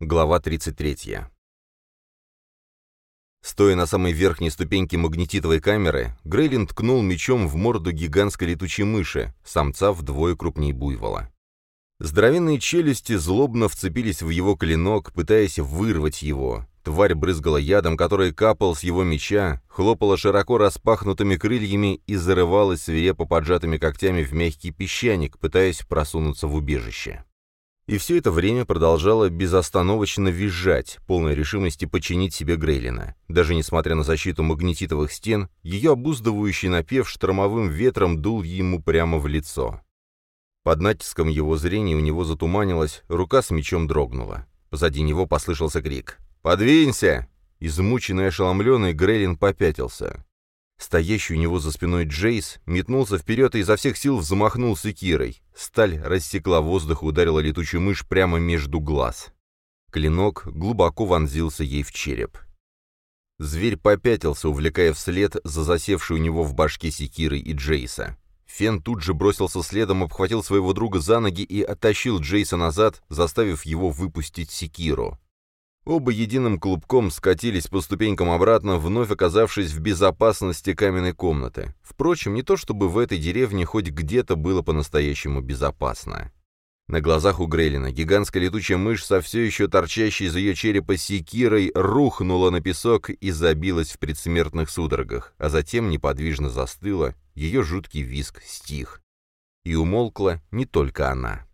Глава 33. Стоя на самой верхней ступеньке магнетитовой камеры, Грейлин ткнул мечом в морду гигантской летучей мыши, самца вдвое крупней буйвола. Здоровенные челюсти злобно вцепились в его клинок, пытаясь вырвать его. Тварь брызгала ядом, который капал с его меча, хлопала широко распахнутыми крыльями и зарывалась свирепо поджатыми когтями в мягкий песчаник, пытаясь просунуться в убежище. И все это время продолжала безостановочно визжать, полной решимости подчинить себе Грейлина. Даже несмотря на защиту магнетитовых стен, ее обуздывающий напев штормовым ветром дул ему прямо в лицо. Под натиском его зрения у него затуманилось, рука с мечом дрогнула. Позади него послышался крик. «Подвинься!» Измученный и ошеломленный Грейлин попятился. Стоящий у него за спиной Джейс метнулся вперед и изо всех сил взмахнул секирой. Сталь рассекла воздух и ударила летучую мышь прямо между глаз. Клинок глубоко вонзился ей в череп. Зверь попятился, увлекая вслед за засевшей у него в башке секирой и Джейса. Фен тут же бросился следом, обхватил своего друга за ноги и оттащил Джейса назад, заставив его выпустить секиру. Оба единым клубком скатились по ступенькам обратно, вновь оказавшись в безопасности каменной комнаты. Впрочем, не то чтобы в этой деревне хоть где-то было по-настоящему безопасно. На глазах у Грейлина гигантская летучая мышь со все еще торчащей из ее черепа секирой рухнула на песок и забилась в предсмертных судорогах, а затем неподвижно застыла, ее жуткий виск стих. И умолкла не только она.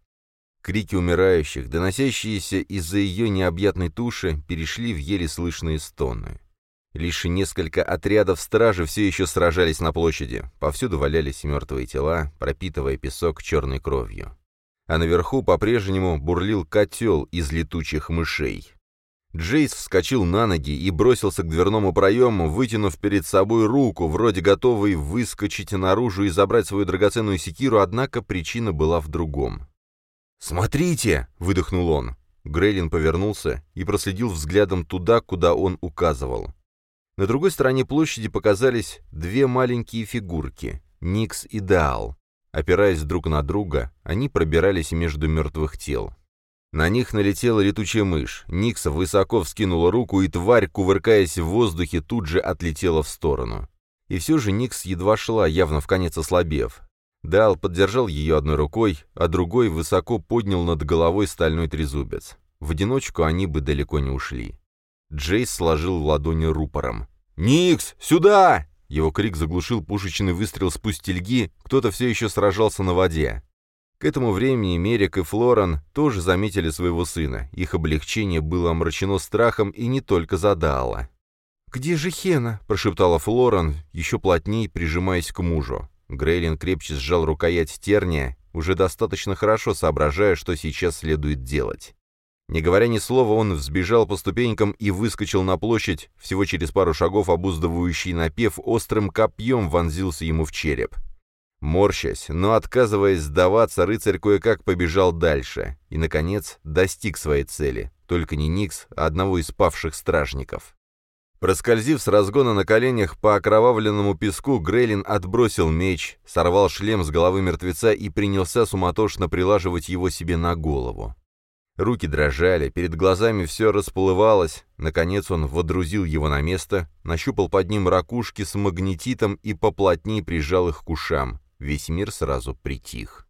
Крики умирающих, доносящиеся из-за ее необъятной туши, перешли в еле слышные стоны. Лишь несколько отрядов стражи все еще сражались на площади. Повсюду валялись мертвые тела, пропитывая песок черной кровью. А наверху по-прежнему бурлил котел из летучих мышей. Джейс вскочил на ноги и бросился к дверному проему, вытянув перед собой руку, вроде готовый выскочить наружу и забрать свою драгоценную секиру, однако причина была в другом. «Смотрите!» — выдохнул он. Грейлин повернулся и проследил взглядом туда, куда он указывал. На другой стороне площади показались две маленькие фигурки — Никс и Даал. Опираясь друг на друга, они пробирались между мертвых тел. На них налетела летучая мышь. Никса высоко вскинула руку, и тварь, кувыркаясь в воздухе, тут же отлетела в сторону. И все же Никс едва шла, явно в конец ослабев. Дал поддержал ее одной рукой, а другой высоко поднял над головой стальной трезубец. В одиночку они бы далеко не ушли. Джейс сложил ладони рупором. «Никс, сюда!» Его крик заглушил пушечный выстрел с пустельги, кто-то все еще сражался на воде. К этому времени Мерик и Флоран тоже заметили своего сына. Их облегчение было омрачено страхом и не только за Даала. «Где же Хена?» – прошептала Флоран, еще плотнее прижимаясь к мужу. Грейлин крепче сжал рукоять терния, уже достаточно хорошо соображая, что сейчас следует делать. Не говоря ни слова, он взбежал по ступенькам и выскочил на площадь, всего через пару шагов обуздывающий напев острым копьем вонзился ему в череп. Морщась, но отказываясь сдаваться, рыцарь кое-как побежал дальше и, наконец, достиг своей цели, только не Никс, а одного из павших стражников. Проскользив с разгона на коленях по окровавленному песку, Грейлин отбросил меч, сорвал шлем с головы мертвеца и принялся суматошно прилаживать его себе на голову. Руки дрожали, перед глазами все расплывалось. Наконец он водрузил его на место, нащупал под ним ракушки с магнетитом и поплотнее прижал их к ушам. Весь мир сразу притих.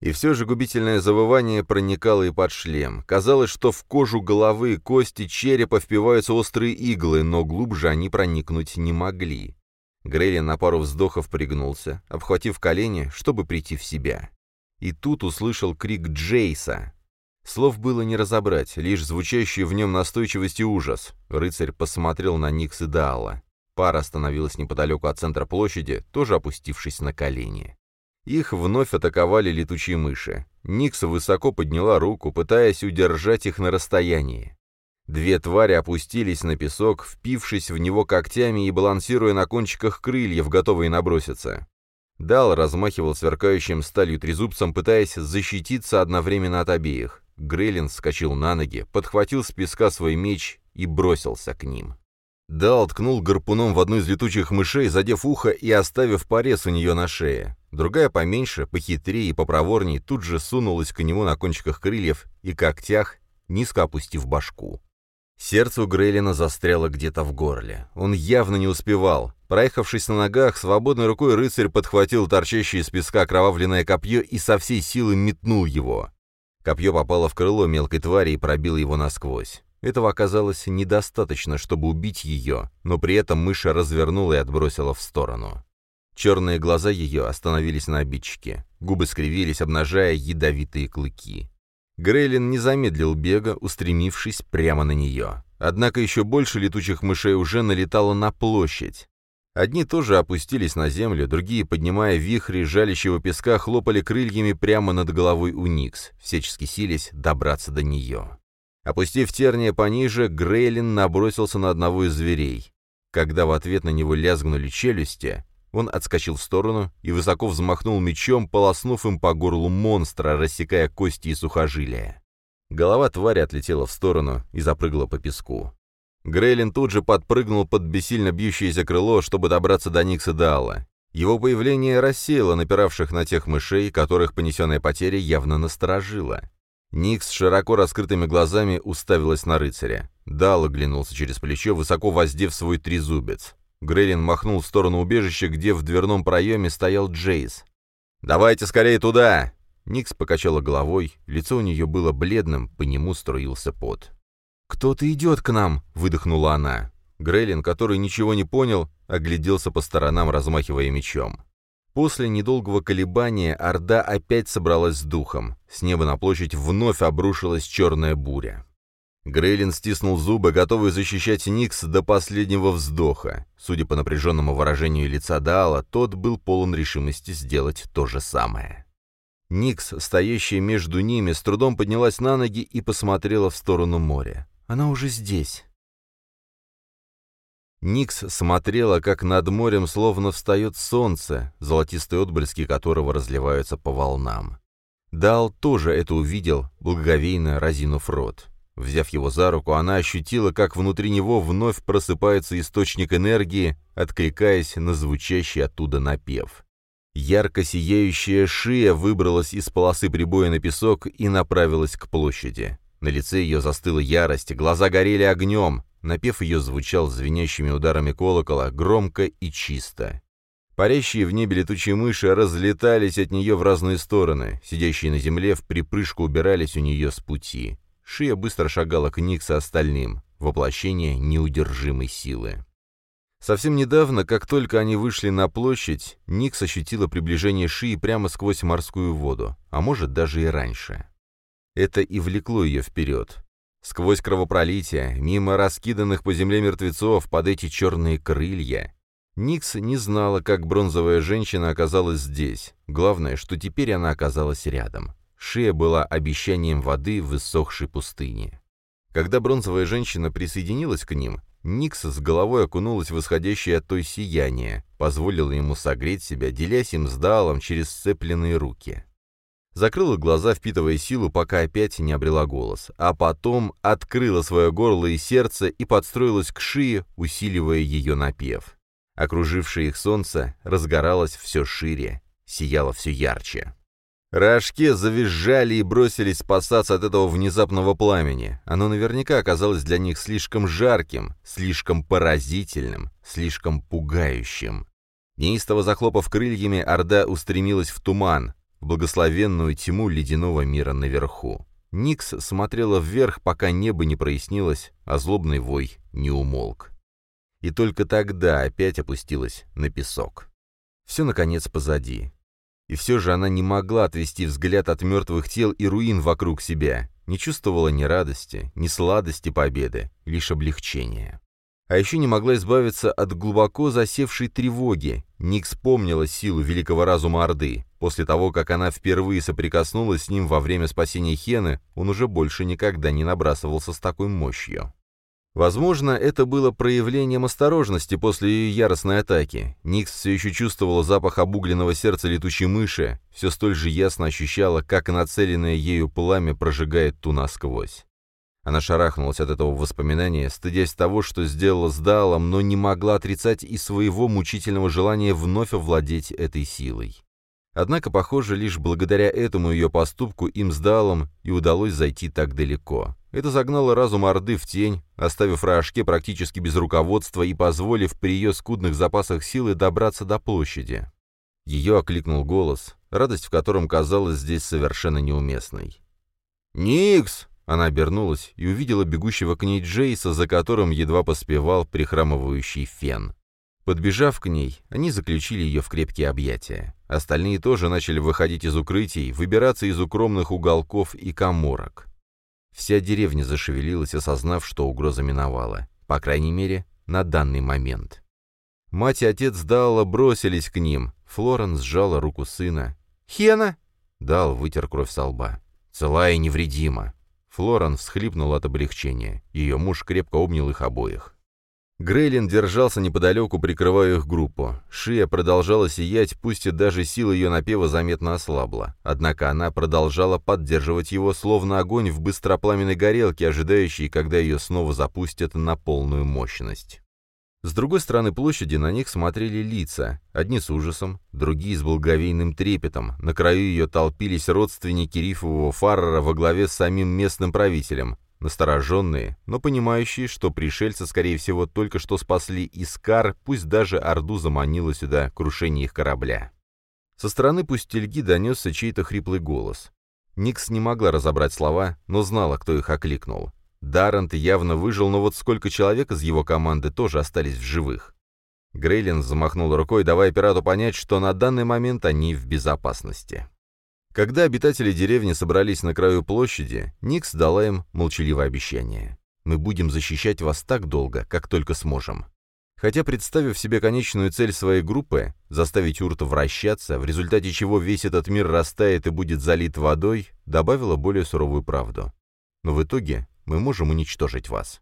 И все же губительное завывание проникало и под шлем. Казалось, что в кожу головы, кости, черепа впиваются острые иглы, но глубже они проникнуть не могли. Грейли на пару вздохов пригнулся, обхватив колени, чтобы прийти в себя. И тут услышал крик Джейса. Слов было не разобрать, лишь звучащий в нем настойчивость и ужас. Рыцарь посмотрел на Никс и Даала. Пара остановилась неподалеку от центра площади, тоже опустившись на колени. Их вновь атаковали летучие мыши. Никс высоко подняла руку, пытаясь удержать их на расстоянии. Две твари опустились на песок, впившись в него когтями и балансируя на кончиках крыльев, готовые наброситься. Дал размахивал сверкающим сталью трезубцем, пытаясь защититься одновременно от обеих. Грейлин вскочил на ноги, подхватил с песка свой меч и бросился к ним. Дал ткнул гарпуном в одну из летучих мышей, задев ухо и оставив порез у нее на шее. Другая поменьше, похитрее и попроворней тут же сунулась к нему на кончиках крыльев и когтях низко опустив башку. Сердце у Грейлина застряло где-то в горле. Он явно не успевал. Проехавшись на ногах, свободной рукой рыцарь подхватил торчащее из песка кровавленное копье и со всей силы метнул его. Копье попало в крыло мелкой твари и пробило его насквозь. Этого оказалось недостаточно, чтобы убить ее, но при этом мыша развернула и отбросила в сторону. Черные глаза ее остановились на обидчике. Губы скривились, обнажая ядовитые клыки. Грейлин не замедлил бега, устремившись прямо на нее. Однако еще больше летучих мышей уже налетало на площадь. Одни тоже опустились на землю, другие, поднимая вихри жалящего песка, хлопали крыльями прямо над головой у Никс, всячески сились добраться до нее. Опустив терния пониже, Грейлин набросился на одного из зверей. Когда в ответ на него лязгнули челюсти, он отскочил в сторону и высоко взмахнул мечом, полоснув им по горлу монстра, рассекая кости и сухожилия. Голова твари отлетела в сторону и запрыгала по песку. Грейлин тут же подпрыгнул под бессильно бьющееся крыло, чтобы добраться до Никса Даала. Его появление рассеяло напиравших на тех мышей, которых понесенная потеря явно насторожила. Никс широко раскрытыми глазами уставилась на рыцаря. Дал оглянулся через плечо, высоко воздев свой трезубец. Грейлин махнул в сторону убежища, где в дверном проеме стоял Джейс. «Давайте скорее туда!» Никс покачала головой, лицо у нее было бледным, по нему струился пот. «Кто-то идет к нам!» — выдохнула она. Грейлин, который ничего не понял, огляделся по сторонам, размахивая мечом. После недолгого колебания Орда опять собралась с духом. С неба на площадь вновь обрушилась черная буря. Грейлин стиснул зубы, готовый защищать Никс до последнего вздоха. Судя по напряженному выражению лица Даала, тот был полон решимости сделать то же самое. Никс, стоящая между ними, с трудом поднялась на ноги и посмотрела в сторону моря. «Она уже здесь». Никс смотрела, как над морем словно встает солнце, золотистые отблески которого разливаются по волнам. Дал тоже это увидел, благоговейно разинув рот. Взяв его за руку, она ощутила, как внутри него вновь просыпается источник энергии, откликаясь на звучащий оттуда напев. Ярко сияющая шия выбралась из полосы прибоя на песок и направилась к площади. На лице ее застыла ярость, глаза горели огнем, напев ее звучал звенящими ударами колокола, громко и чисто. Парящие в небе летучие мыши разлетались от нее в разные стороны, сидящие на земле в припрыжку убирались у нее с пути. Шия быстро шагала к Никса остальным, воплощение неудержимой силы. Совсем недавно, как только они вышли на площадь, Никс ощутила приближение Шии прямо сквозь морскую воду, а может даже и раньше. Это и влекло ее вперед. Сквозь кровопролитие, мимо раскиданных по земле мертвецов, под эти черные крылья. Никс не знала, как бронзовая женщина оказалась здесь. Главное, что теперь она оказалась рядом. Шея была обещанием воды в иссохшей пустыне. Когда бронзовая женщина присоединилась к ним, Никс с головой окунулась в исходящее от той сияние, позволила ему согреть себя, делясь им с Даалом через сцепленные руки. Закрыла глаза, впитывая силу, пока опять не обрела голос, а потом открыла свое горло и сердце и подстроилась к шее, усиливая ее напев. Окружившее их солнце разгоралось все шире, сияло все ярче. Рожки завизжали и бросились спасаться от этого внезапного пламени. Оно наверняка оказалось для них слишком жарким, слишком поразительным, слишком пугающим. Неистово захлопав крыльями, Орда устремилась в туман, в благословенную тьму ледяного мира наверху. Никс смотрела вверх, пока небо не прояснилось, а злобный вой не умолк. И только тогда опять опустилась на песок. Все, наконец, позади. И все же она не могла отвести взгляд от мертвых тел и руин вокруг себя, не чувствовала ни радости, ни сладости победы, лишь облегчения. А еще не могла избавиться от глубоко засевшей тревоги. Ник вспомнила силу великого разума Орды. После того, как она впервые соприкоснулась с ним во время спасения Хены, он уже больше никогда не набрасывался с такой мощью. Возможно, это было проявлением осторожности после ее яростной атаки. Никс все еще чувствовала запах обугленного сердца летучей мыши, все столь же ясно ощущала, как нацеленное ею пламя прожигает ту насквозь. Она шарахнулась от этого воспоминания, стыдясь того, что сделала с Далом, но не могла отрицать и своего мучительного желания вновь овладеть этой силой. Однако, похоже, лишь благодаря этому ее поступку им с Далом и удалось зайти так далеко. Это загнало разум Орды в тень, оставив Рашке практически без руководства и позволив при ее скудных запасах силы добраться до площади. Ее окликнул голос, радость в котором казалась здесь совершенно неуместной. «Никс!» — она обернулась и увидела бегущего к ней Джейса, за которым едва поспевал прихрамывающий фен. Подбежав к ней, они заключили ее в крепкие объятия. Остальные тоже начали выходить из укрытий, выбираться из укромных уголков и коморок. Вся деревня зашевелилась, осознав, что угроза миновала. По крайней мере, на данный момент. Мать и отец Далла бросились к ним. Флорен сжала руку сына. «Хена!» Дал вытер кровь со лба. «Целая и невредима». Флорен всхлипнул от облегчения. Ее муж крепко обнял их обоих. Грейлин держался неподалеку, прикрывая их группу. Шия продолжала сиять, пусть и даже сила ее напева заметно ослабла. Однако она продолжала поддерживать его, словно огонь в быстропламенной горелке, ожидающей, когда ее снова запустят на полную мощность. С другой стороны площади на них смотрели лица, одни с ужасом, другие с благовейным трепетом. На краю ее толпились родственники рифового фаррера во главе с самим местным правителем, Настороженные, но понимающие, что пришельцы, скорее всего, только что спасли Искар, пусть даже Орду заманило сюда крушение их корабля. Со стороны пустельги донесся чей-то хриплый голос. Никс не могла разобрать слова, но знала, кто их окликнул. Даррент явно выжил, но вот сколько человек из его команды тоже остались в живых. Грейлин замахнул рукой, давая пирату понять, что на данный момент они в безопасности. Когда обитатели деревни собрались на краю площади, Никс дала им молчаливое обещание. «Мы будем защищать вас так долго, как только сможем». Хотя, представив себе конечную цель своей группы, заставить Урта вращаться, в результате чего весь этот мир растает и будет залит водой, добавила более суровую правду. Но в итоге мы можем уничтожить вас.